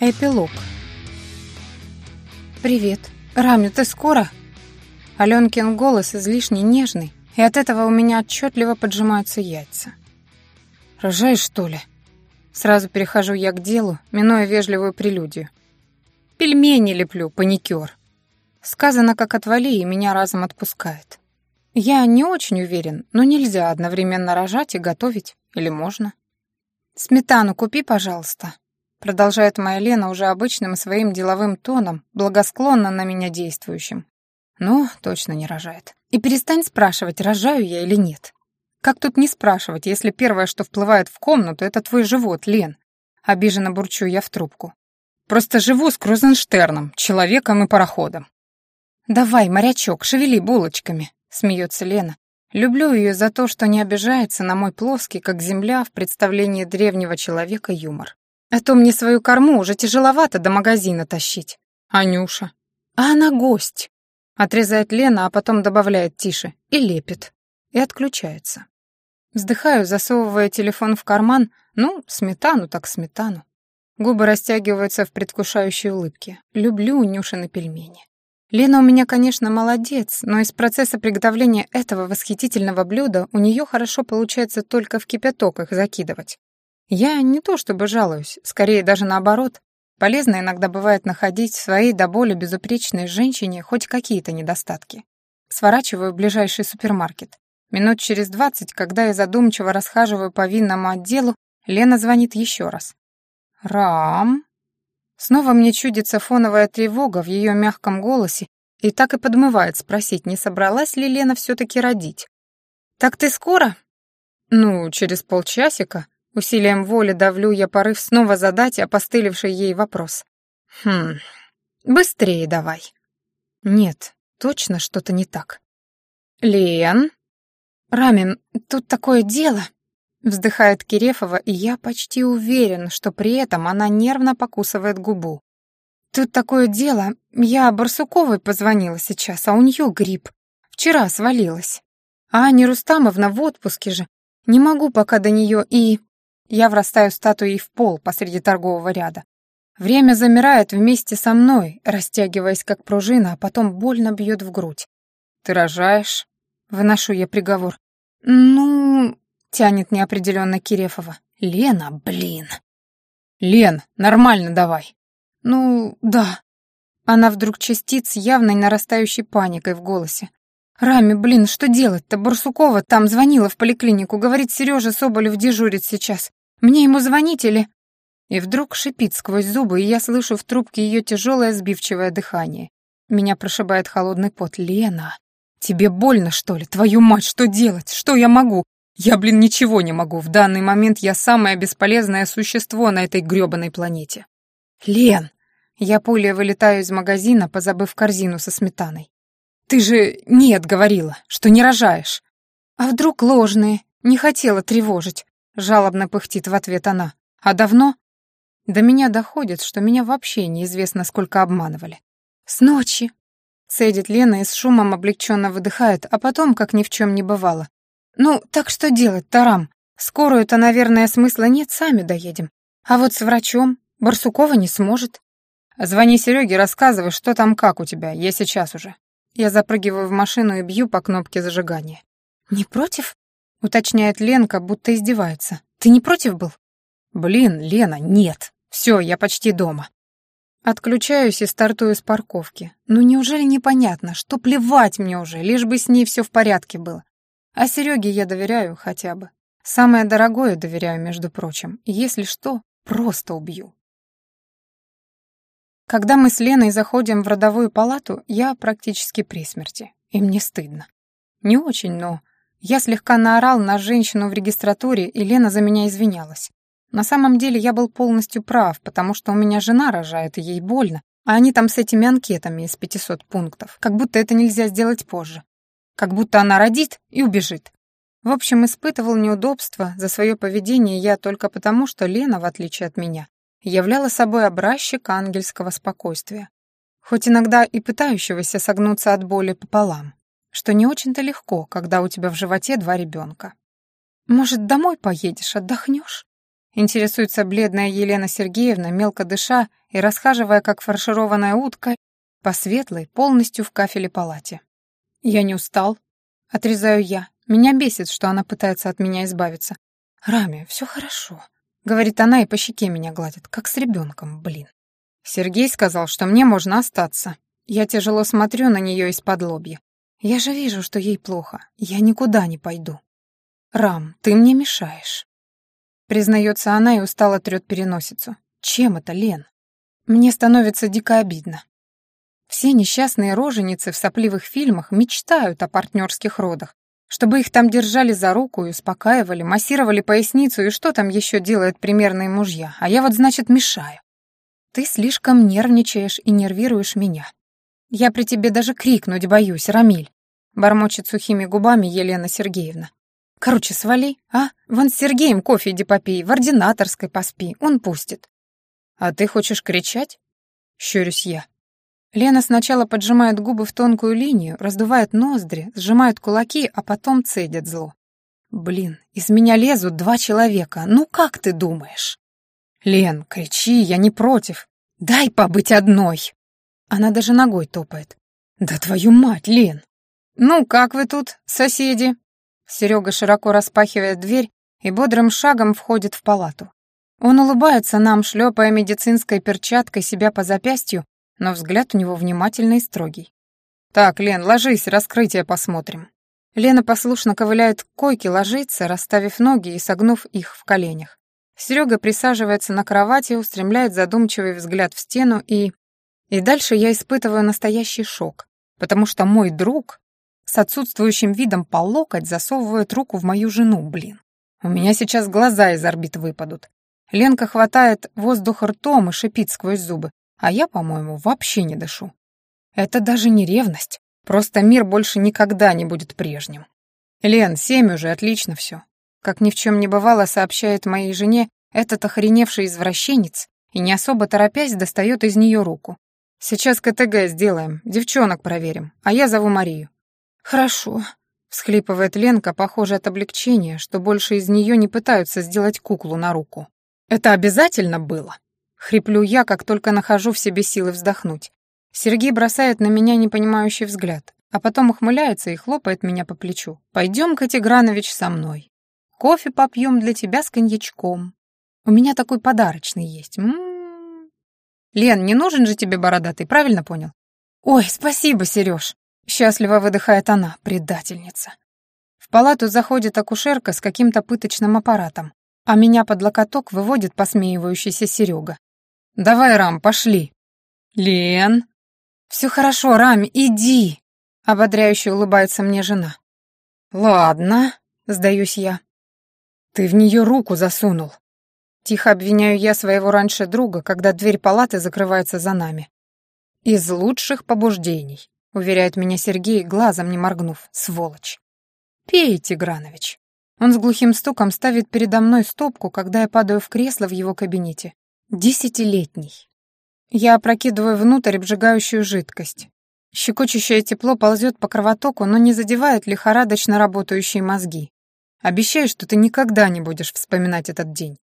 Эпилог. «Привет. Рами, ты скоро?» Аленкин голос излишне нежный, и от этого у меня отчетливо поджимаются яйца. «Рожаешь, что ли?» Сразу перехожу я к делу, минуя вежливую прелюдию. «Пельмени леплю, паникер». Сказано, как отвали, и меня разом отпускает. Я не очень уверен, но нельзя одновременно рожать и готовить. Или можно? «Сметану купи, пожалуйста», Продолжает моя Лена уже обычным своим деловым тоном, благосклонно на меня действующим. Ну, точно не рожает. И перестань спрашивать, рожаю я или нет. Как тут не спрашивать, если первое, что вплывает в комнату, это твой живот, Лен? Обиженно бурчу я в трубку. Просто живу с Крузенштерном, человеком и пароходом. «Давай, морячок, шевели булочками», — смеется Лена. Люблю ее за то, что не обижается на мой плоский, как земля, в представлении древнего человека юмор. А то мне свою корму уже тяжеловато до магазина тащить. Анюша. А она гость. Отрезает Лена, а потом добавляет тише. И лепит. И отключается. Вздыхаю, засовывая телефон в карман. Ну, сметану так сметану. Губы растягиваются в предвкушающей улыбке. Люблю Нюшины пельмени. Лена у меня, конечно, молодец, но из процесса приготовления этого восхитительного блюда у нее хорошо получается только в кипяток их закидывать. Я не то чтобы жалуюсь, скорее даже наоборот. Полезно иногда бывает находить в своей до боли безупречной женщине хоть какие-то недостатки. Сворачиваю в ближайший супермаркет. Минут через двадцать, когда я задумчиво расхаживаю по винному отделу, Лена звонит еще раз. «Рам?» Снова мне чудится фоновая тревога в ее мягком голосе и так и подмывает спросить, не собралась ли Лена все-таки родить. «Так ты скоро?» «Ну, через полчасика», Усилием воли давлю я порыв снова задать опостылевший ей вопрос. «Хм, быстрее давай». «Нет, точно что-то не так». «Лен?» «Рамин, тут такое дело», — вздыхает Кирефова, и я почти уверен, что при этом она нервно покусывает губу. «Тут такое дело, я Барсуковой позвонила сейчас, а у нее грипп. Вчера свалилась. А Аня Рустамовна в отпуске же. Не могу пока до нее и...» Я врастаю статуей в пол посреди торгового ряда. Время замирает вместе со мной, растягиваясь как пружина, а потом больно бьет в грудь. «Ты рожаешь?» — выношу я приговор. «Ну...» — тянет неопределенно Кирефова. «Лена, блин!» «Лен, нормально давай!» «Ну, да». Она вдруг частиц с явной нарастающей паникой в голосе. «Рами, блин, что делать-то? Барсукова там звонила в поликлинику, говорит, Сережа Соболев дежурит сейчас. Мне ему звонить или...» И вдруг шипит сквозь зубы, и я слышу в трубке ее тяжелое сбивчивое дыхание. Меня прошибает холодный пот. «Лена, тебе больно, что ли? Твою мать, что делать? Что я могу? Я, блин, ничего не могу. В данный момент я самое бесполезное существо на этой грёбаной планете». «Лен!» Я пулей вылетаю из магазина, позабыв корзину со сметаной. Ты же «нет» говорила, что не рожаешь. А вдруг ложные? Не хотела тревожить. Жалобно пыхтит в ответ она. А давно? До меня доходит, что меня вообще неизвестно сколько обманывали. С ночи. Цедит Лена и с шумом облегченно выдыхает, а потом, как ни в чем не бывало. Ну, так что делать, Тарам? Скорую-то, наверное, смысла нет, сами доедем. А вот с врачом Барсукова не сможет. Звони Сереге, рассказывай, что там как у тебя, я сейчас уже. Я запрыгиваю в машину и бью по кнопке зажигания. «Не против?» — уточняет Ленка, будто издевается. «Ты не против был?» «Блин, Лена, нет. Все, я почти дома». Отключаюсь и стартую с парковки. Ну неужели непонятно, что плевать мне уже, лишь бы с ней все в порядке было. А Сереге я доверяю хотя бы. Самое дорогое доверяю, между прочим. Если что, просто убью. Когда мы с Леной заходим в родовую палату, я практически при смерти, и мне стыдно. Не очень, но... Я слегка наорал на женщину в регистратуре, и Лена за меня извинялась. На самом деле я был полностью прав, потому что у меня жена рожает, и ей больно, а они там с этими анкетами из 500 пунктов, как будто это нельзя сделать позже. Как будто она родит и убежит. В общем, испытывал неудобства за свое поведение я только потому, что Лена, в отличие от меня, являла собой образчик ангельского спокойствия, хоть иногда и пытающегося согнуться от боли пополам, что не очень-то легко, когда у тебя в животе два ребенка. «Может, домой поедешь, отдохнешь?» Интересуется бледная Елена Сергеевна, мелко дыша и расхаживая, как фаршированная утка, по светлой, полностью в кафеле палате. «Я не устал», — отрезаю я. Меня бесит, что она пытается от меня избавиться. «Рами, все хорошо», — говорит она и по щеке меня гладит, как с ребенком, блин. Сергей сказал, что мне можно остаться. Я тяжело смотрю на нее из-под лобья. Я же вижу, что ей плохо. Я никуда не пойду. Рам, ты мне мешаешь. Признается она и устало трет переносицу. Чем это, Лен? Мне становится дико обидно. Все несчастные роженицы в сопливых фильмах мечтают о партнерских родах, чтобы их там держали за руку и успокаивали, массировали поясницу и что там еще делают примерные мужья, а я вот, значит, мешаю. Ты слишком нервничаешь и нервируешь меня. Я при тебе даже крикнуть боюсь, Рамиль. Бормочет сухими губами Елена Сергеевна. Короче, свали, а? Вон с Сергеем кофе иди попей, в ординаторской поспи, он пустит. А ты хочешь кричать? Щурюсь я. Лена сначала поджимает губы в тонкую линию, раздувает ноздри, сжимает кулаки, а потом цедит зло. «Блин, из меня лезут два человека. Ну как ты думаешь?» «Лен, кричи, я не против. Дай побыть одной!» Она даже ногой топает. «Да твою мать, Лен!» «Ну, как вы тут, соседи?» Серега широко распахивает дверь и бодрым шагом входит в палату. Он улыбается нам, шлепая медицинской перчаткой себя по запястью но взгляд у него внимательный и строгий. «Так, Лен, ложись, раскрытие посмотрим». Лена послушно ковыляет к койке, ложится, расставив ноги и согнув их в коленях. Серега присаживается на кровати, устремляет задумчивый взгляд в стену и... И дальше я испытываю настоящий шок, потому что мой друг с отсутствующим видом по локоть засовывает руку в мою жену, блин. У меня сейчас глаза из орбит выпадут. Ленка хватает воздух ртом и шипит сквозь зубы а я, по-моему, вообще не дышу. Это даже не ревность, просто мир больше никогда не будет прежним. Лен, семь уже, отлично все. Как ни в чем не бывало, сообщает моей жене этот охреневший извращенец и не особо торопясь достает из нее руку. Сейчас КТГ сделаем, девчонок проверим, а я зову Марию. Хорошо, всхлипывает Ленка, похоже от облегчения, что больше из нее не пытаются сделать куклу на руку. Это обязательно было? Хриплю я, как только нахожу в себе силы вздохнуть. Сергей бросает на меня непонимающий взгляд, а потом ухмыляется и хлопает меня по плечу. «Пойдем-ка, Тигранович, со мной. Кофе попьем для тебя с коньячком. У меня такой подарочный есть. М -м -м. Лен, не нужен же тебе бородатый, правильно понял? Ой, спасибо, Сереж. Счастливо выдыхает она, предательница. В палату заходит акушерка с каким-то пыточным аппаратом, а меня под локоток выводит посмеивающийся Серега. «Давай, Рам, пошли». «Лен». «Все хорошо, Рам, иди», — ободряюще улыбается мне жена. «Ладно», — сдаюсь я. «Ты в нее руку засунул». Тихо обвиняю я своего раньше друга, когда дверь палаты закрывается за нами. «Из лучших побуждений», — уверяет меня Сергей, глазом не моргнув, сволочь. «Пей, Тигранович». Он с глухим стуком ставит передо мной стопку, когда я падаю в кресло в его кабинете. Десятилетний. Я опрокидываю внутрь обжигающую жидкость. Щекочущее тепло ползет по кровотоку, но не задевает лихорадочно работающие мозги. Обещаю, что ты никогда не будешь вспоминать этот день.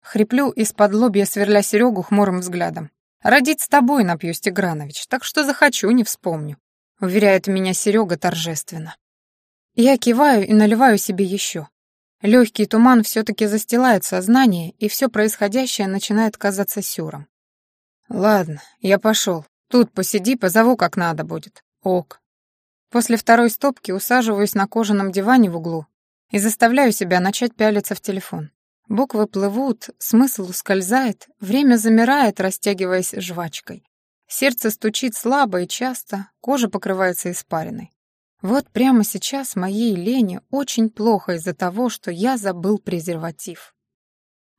Хриплю из-под лобья, сверля Серегу хмурым взглядом. «Родить с тобой напьюсь, Тигранович, так что захочу, не вспомню», — уверяет меня Серега торжественно. Я киваю и наливаю себе еще. Легкий туман все-таки застилает сознание, и все происходящее начинает казаться сюром. «Ладно, я пошел. Тут посиди, позову, как надо будет. Ок». После второй стопки усаживаюсь на кожаном диване в углу и заставляю себя начать пялиться в телефон. Буквы плывут, смысл ускользает, время замирает, растягиваясь жвачкой. Сердце стучит слабо и часто, кожа покрывается испариной. Вот прямо сейчас моей Лене очень плохо из-за того, что я забыл презерватив.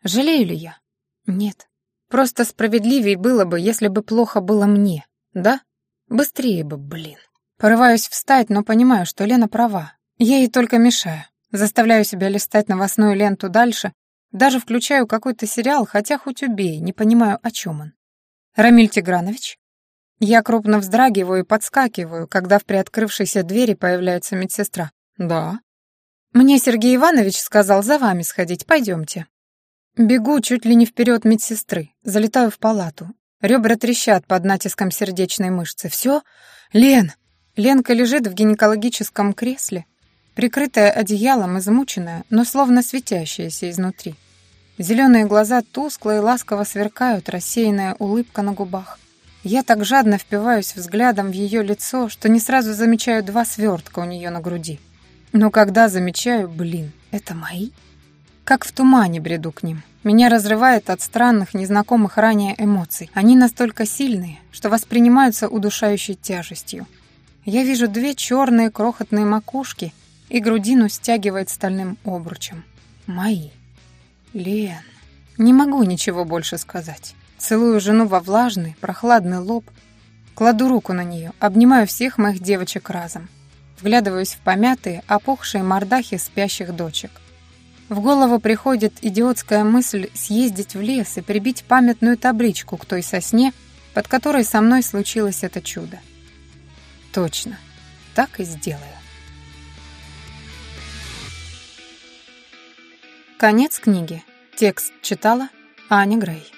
Жалею ли я? Нет. Просто справедливее было бы, если бы плохо было мне, да? Быстрее бы, блин. Порываюсь встать, но понимаю, что Лена права. Я ей только мешаю. Заставляю себя листать новостную ленту дальше, даже включаю какой-то сериал, хотя хоть убей, не понимаю, о чем он. «Рамиль Тигранович?» Я крупно вздрагиваю и подскакиваю, когда в приоткрывшейся двери появляется медсестра. «Да». «Мне Сергей Иванович сказал за вами сходить, пойдемте». Бегу чуть ли не вперед медсестры, залетаю в палату. Ребра трещат под натиском сердечной мышцы. Все? Лен! Ленка лежит в гинекологическом кресле, прикрытая одеялом, измученная, но словно светящаяся изнутри. Зеленые глаза тускло и ласково сверкают, рассеянная улыбка на губах. Я так жадно впиваюсь взглядом в ее лицо, что не сразу замечаю два свертка у нее на груди. Но когда замечаю, блин, это мои? Как в тумане бреду к ним. Меня разрывает от странных, незнакомых ранее эмоций. Они настолько сильные, что воспринимаются удушающей тяжестью. Я вижу две черные крохотные макушки, и грудину стягивает стальным обручем. Мои. Лен. Не могу ничего больше сказать. Целую жену во влажный, прохладный лоб, кладу руку на нее, обнимаю всех моих девочек разом. Вглядываюсь в помятые, опухшие мордахи спящих дочек. В голову приходит идиотская мысль съездить в лес и прибить памятную табличку к той сосне, под которой со мной случилось это чудо. Точно, так и сделаю. Конец книги. Текст читала Аня Грей.